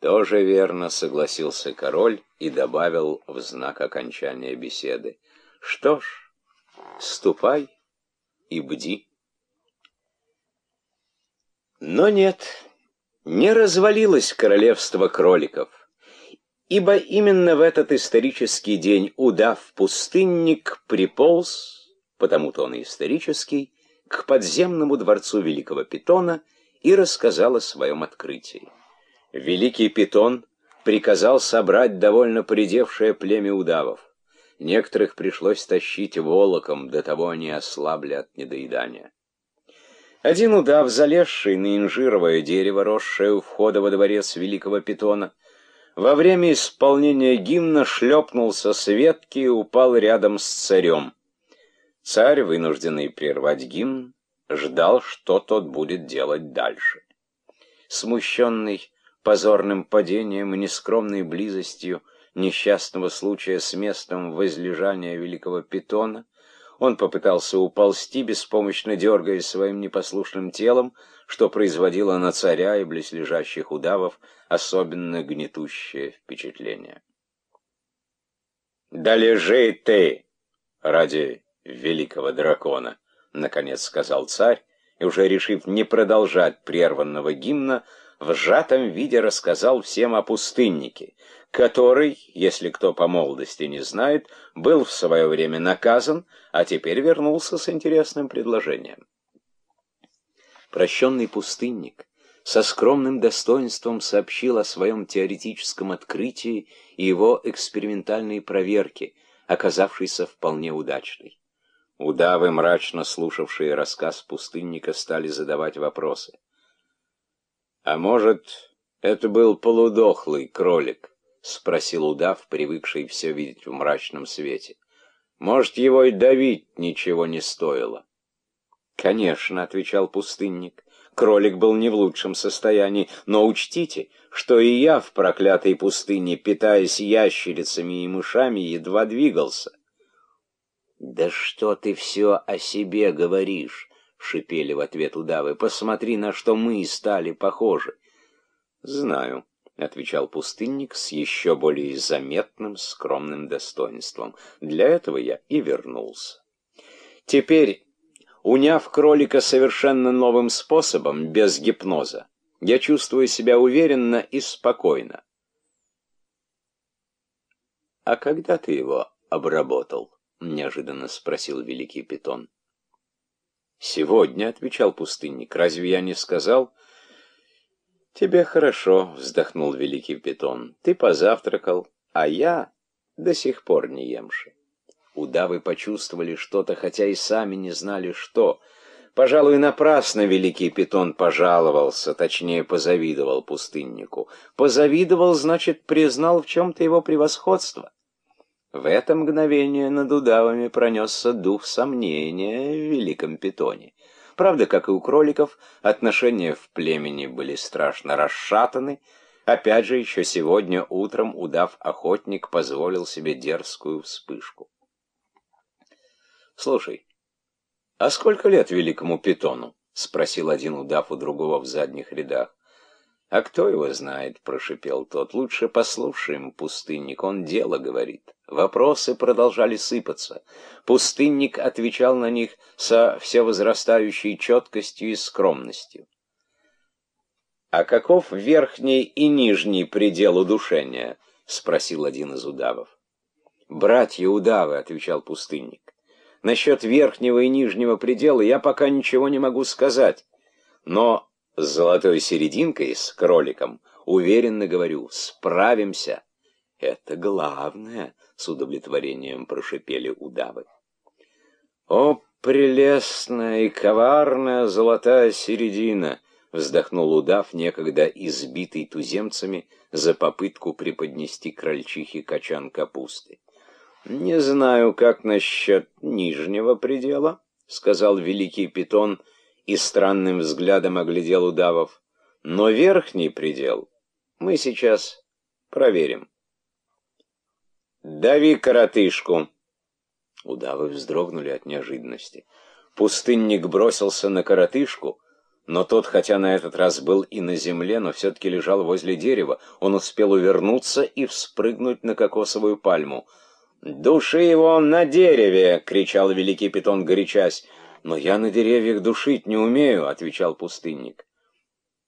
Тоже верно, согласился король и добавил в знак окончания беседы. Что ж, ступай и бди. Но нет, не развалилось королевство кроликов, ибо именно в этот исторический день удав-пустынник приполз, потому-то он и исторический, к подземному дворцу великого питона и рассказал о своем открытии. Великий питон приказал собрать довольно поредевшее племя удавов. Некоторых пришлось тащить волоком, до того они ослабли от недоедания. Один удав, залезший на инжировое дерево, росшее у входа во дворец великого питона, во время исполнения гимна шлепнулся с ветки и упал рядом с царем. Царь, вынужденный прервать гимн, ждал, что тот будет делать дальше. Смущенный позорным падением и нескромной близостью несчастного случая с местом возлежания великого питона, он попытался уползти, беспомощно дергаясь своим непослушным телом, что производило на царя и близлежащих удавов особенно гнетущее впечатление. «Да лежи ты ради великого дракона!» — наконец сказал царь, и уже решив не продолжать прерванного гимна, в сжатом виде рассказал всем о пустыннике, который, если кто по молодости не знает, был в свое время наказан, а теперь вернулся с интересным предложением. Прощенный пустынник со скромным достоинством сообщил о своем теоретическом открытии и его экспериментальной проверке, оказавшейся вполне удачной. Удавы, мрачно слушавшие рассказ пустынника, стали задавать вопросы. «А может, это был полудохлый кролик?» — спросил удав, привыкший все видеть в мрачном свете. «Может, его и давить ничего не стоило?» «Конечно», — отвечал пустынник, — «кролик был не в лучшем состоянии, но учтите, что и я в проклятой пустыне, питаясь ящерицами и мышами, едва двигался. «Да что ты все о себе говоришь?» — шипели в ответ удавы. «Посмотри, на что мы стали похожи». «Знаю», — отвечал пустынник с еще более заметным скромным достоинством. «Для этого я и вернулся. Теперь, уняв кролика совершенно новым способом, без гипноза, я чувствую себя уверенно и спокойно». «А когда ты его обработал?» — неожиданно спросил великий питон. «Сегодня», — отвечал пустынник, — «разве я не сказал?» «Тебе хорошо», — вздохнул великий питон. «Ты позавтракал, а я до сих пор не емши». Удавы почувствовали что-то, хотя и сами не знали, что. Пожалуй, напрасно великий питон пожаловался, точнее, позавидовал пустыннику. Позавидовал, значит, признал в чем-то его превосходство. В это мгновение над удавами пронесся дух сомнения в великом питоне. Правда, как и у кроликов, отношения в племени были страшно расшатаны. Опять же, еще сегодня утром удав-охотник позволил себе дерзкую вспышку. «Слушай, а сколько лет великому питону?» — спросил один удав у другого в задних рядах. «А кто его знает?» — прошипел тот. «Лучше послушаем, пустынник, он дело говорит». Вопросы продолжали сыпаться. Пустынник отвечал на них со все возрастающей четкостью и скромностью. «А каков верхний и нижний предел удушения?» — спросил один из удавов. «Братья удавы», — отвечал пустынник. «Насчет верхнего и нижнего предела я пока ничего не могу сказать, но с золотой серединкой, с кроликом, уверенно говорю, справимся. Это главное, с удовлетворением прошипели удавы. О, прелестная и коварная золотая середина! Вздохнул удав, некогда избитый туземцами за попытку преподнести крольчихе качан капусты. «Не знаю, как насчет нижнего предела», — сказал великий питон, — и странным взглядом оглядел удавов. Но верхний предел мы сейчас проверим. «Дави коротышку!» Удавы вздрогнули от неожиданности. Пустынник бросился на коротышку, Но тот, хотя на этот раз был и на земле, но все-таки лежал возле дерева. Он успел увернуться и вспрыгнуть на кокосовую пальму. «Души его на дереве!» — кричал великий питон, горячась. «Но я на деревьях душить не умею», — отвечал пустынник.